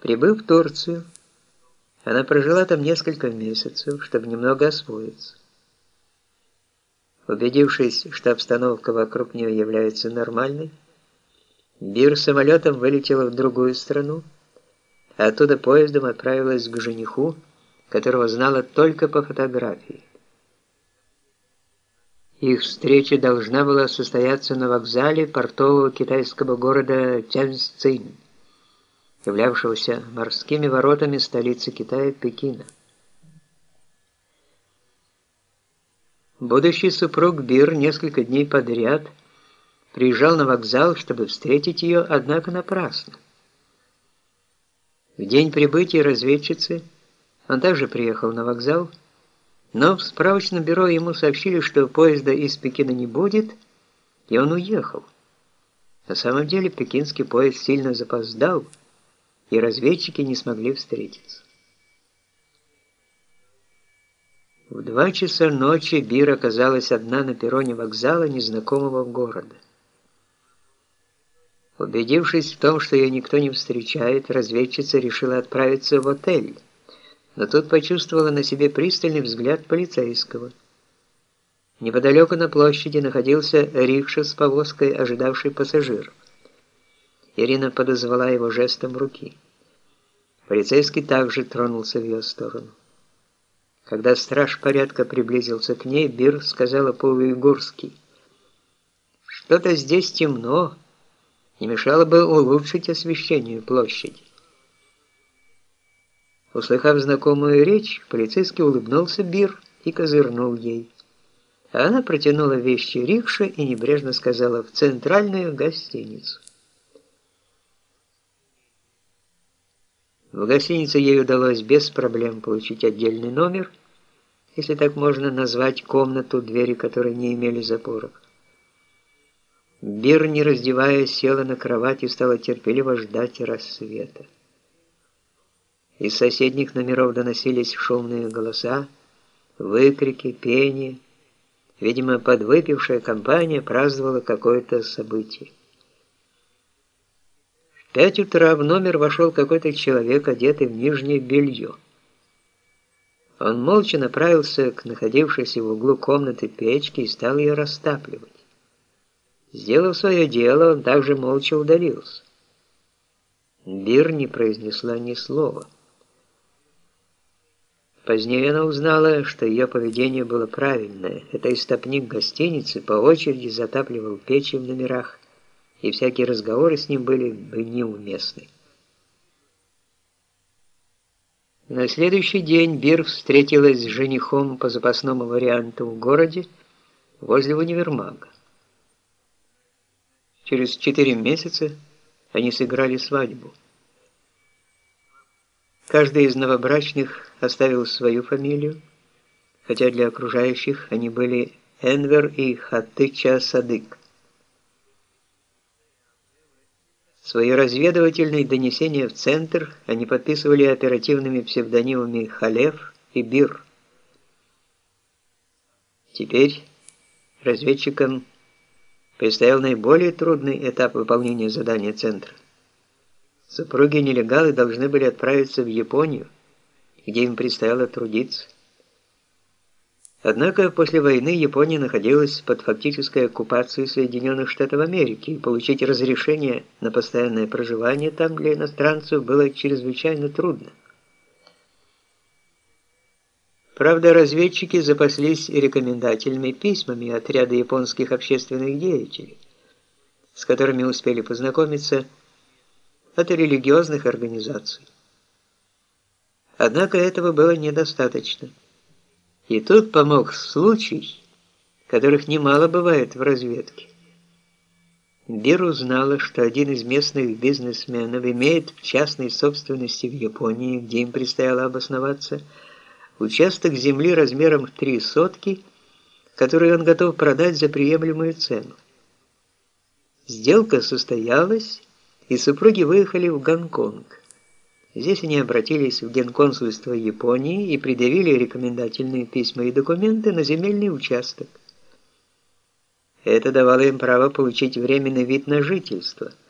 Прибыв в Турцию, она прожила там несколько месяцев, чтобы немного освоиться. Убедившись, что обстановка вокруг нее является нормальной, Бир самолетом вылетела в другую страну, а оттуда поездом отправилась к жениху, которого знала только по фотографии. Их встреча должна была состояться на вокзале портового китайского города Тяньцзинь являвшегося морскими воротами столицы Китая Пекина. Будущий супруг Бир несколько дней подряд приезжал на вокзал, чтобы встретить ее, однако напрасно. В день прибытия разведчицы он также приехал на вокзал, но в справочном бюро ему сообщили, что поезда из Пекина не будет, и он уехал. На самом деле пекинский поезд сильно запоздал, и разведчики не смогли встретиться. В два часа ночи Бир оказалась одна на перроне вокзала незнакомого города. Убедившись в том, что ее никто не встречает, разведчица решила отправиться в отель, но тут почувствовала на себе пристальный взгляд полицейского. Неподалеку на площади находился рикша с повозкой, ожидавший пассажиров. Ирина подозвала его жестом руки. Полицейский также тронулся в ее сторону. Когда страж порядка приблизился к ней, Бир сказала по-уйгурски, «Что-то здесь темно, не мешало бы улучшить освещение площади». Услыхав знакомую речь, полицейский улыбнулся Бир и козырнул ей. А она протянула вещи рикше и небрежно сказала «в центральную гостиницу». В гостинице ей удалось без проблем получить отдельный номер, если так можно назвать комнату, двери которой не имели запоров. Бир, не раздеваясь, села на кровать и стала терпеливо ждать рассвета. Из соседних номеров доносились шумные голоса, выкрики, пение. Видимо, подвыпившая компания праздновала какое-то событие пять утра в номер вошел какой-то человек, одетый в нижнее белье. Он молча направился к находившейся в углу комнаты печке и стал ее растапливать. Сделав свое дело, он также молча удалился. Бир не произнесла ни слова. Позднее она узнала, что ее поведение было правильное. Это истопник гостиницы по очереди затапливал печи в номерах, и всякие разговоры с ним были бы неуместны. На следующий день Бир встретилась с женихом по запасному варианту в городе возле универмага. Через четыре месяца они сыграли свадьбу. Каждый из новобрачных оставил свою фамилию, хотя для окружающих они были Энвер и Хатыча Садык. Свои разведывательные донесения в Центр они подписывали оперативными псевдонимами Халев и Бир. Теперь разведчикам предстоял наиболее трудный этап выполнения задания Центра. Супруги-нелегалы должны были отправиться в Японию, где им предстояло трудиться. Однако после войны Япония находилась под фактической оккупацией Соединенных Штатов Америки, и получить разрешение на постоянное проживание там для иностранцев было чрезвычайно трудно. Правда, разведчики запаслись рекомендательными письмами от ряда японских общественных деятелей, с которыми успели познакомиться от религиозных организаций. Однако этого было недостаточно. И тут помог случай, которых немало бывает в разведке. Бир узнала, что один из местных бизнесменов имеет в частной собственности в Японии, где им предстояло обосноваться, участок земли размером в три сотки, который он готов продать за приемлемую цену. Сделка состоялась, и супруги выехали в Гонконг. Здесь они обратились в Генконсульство Японии и предъявили рекомендательные письма и документы на земельный участок. Это давало им право получить временный вид на жительство –